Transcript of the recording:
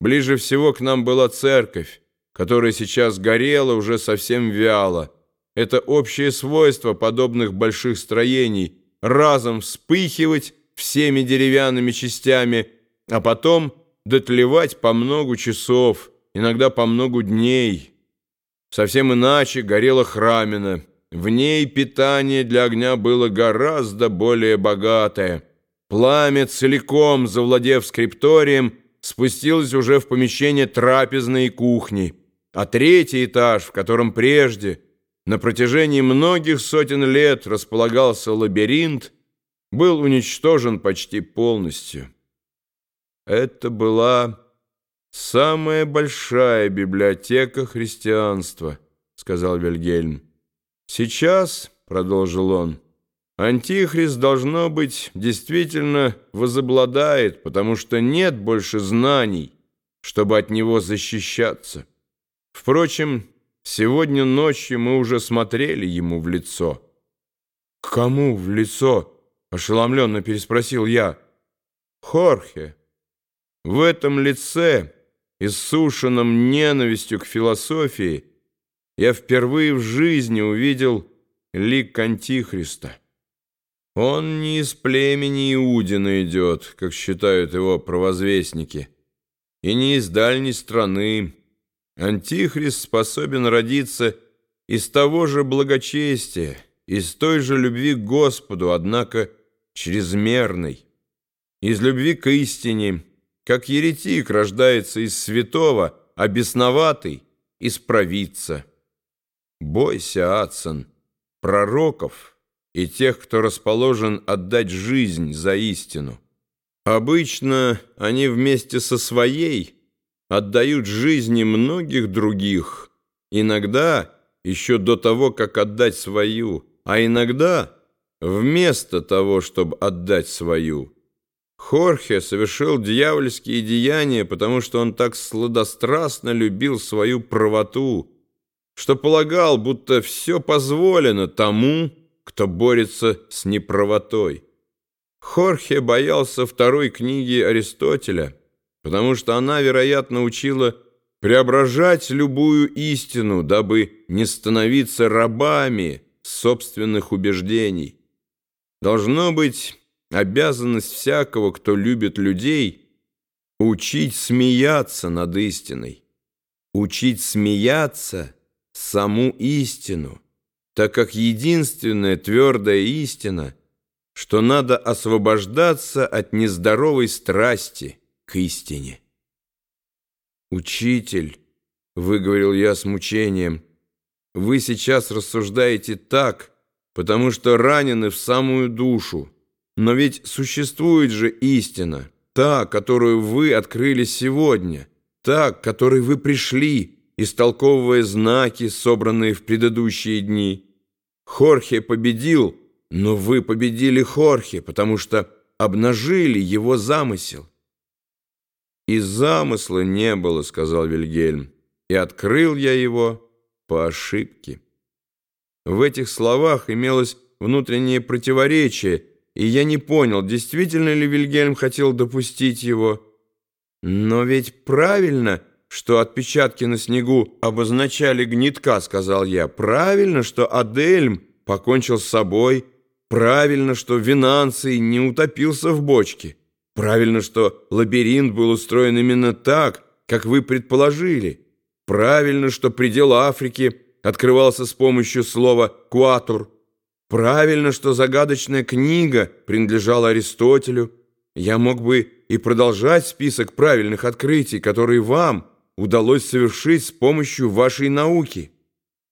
Ближе всего к нам была церковь, которая сейчас горела уже совсем вяло. Это общее свойство подобных больших строений – разом вспыхивать всеми деревянными частями, а потом дотлевать по многу часов, иногда по многу дней. Совсем иначе горела храмина. В ней питание для огня было гораздо более богатое. Пламя, целиком завладев скрипторием, спустилось уже в помещение трапезной и кухни, а третий этаж, в котором прежде, на протяжении многих сотен лет располагался лабиринт, был уничтожен почти полностью. Это была самая большая библиотека христианства, сказал Вильгельм. Сейчас, продолжил он, Антихрист, должно быть, действительно возобладает, потому что нет больше знаний, чтобы от него защищаться. Впрочем, сегодня ночью мы уже смотрели ему в лицо. «К кому в лицо?» — ошеломленно переспросил я. «Хорхе». В этом лице, иссушенном ненавистью к философии, я впервые в жизни увидел лик Антихриста. Он не из племени Иудина идет, как считают его провозвестники, и не из дальней страны. Антихрист способен родиться из того же благочестия, из той же любви к Господу, однако чрезмерной, из любви к истине, как еретик рождается из святого, а бесноватый — из провидца. Бойся, Ацен, пророков и тех, кто расположен отдать жизнь за истину. Обычно они вместе со своей отдают жизни многих других, иногда еще до того, как отдать свою, а иногда вместо того, чтобы отдать свою. Хорхе совершил дьявольские деяния, потому что он так сладострастно любил свою правоту, что полагал, будто все позволено тому, кто борется с неправотой. Хорхе боялся второй книги Аристотеля, потому что она, вероятно, учила преображать любую истину, дабы не становиться рабами собственных убеждений. Должно быть, обязанность всякого, кто любит людей, учить смеяться над истиной, учить смеяться саму истину, так как единственная твердая истина, что надо освобождаться от нездоровой страсти к истине. «Учитель», — выговорил я с мучением, — «вы сейчас рассуждаете так, потому что ранены в самую душу». Но ведь существует же истина, та, которую вы открыли сегодня, та, к которой вы пришли, истолковывая знаки, собранные в предыдущие дни. Хорхе победил, но вы победили Хорхе, потому что обнажили его замысел. «И замысла не было», — сказал Вильгельм, — «и открыл я его по ошибке». В этих словах имелось внутреннее противоречие — и я не понял, действительно ли Вильгельм хотел допустить его. «Но ведь правильно, что отпечатки на снегу обозначали гнетка», — сказал я. «Правильно, что Адельм покончил с собой. Правильно, что Винанций не утопился в бочке. Правильно, что лабиринт был устроен именно так, как вы предположили. Правильно, что предел Африки открывался с помощью слова «куатур». Правильно, что загадочная книга принадлежала Аристотелю. Я мог бы и продолжать список правильных открытий, которые вам удалось совершить с помощью вашей науки.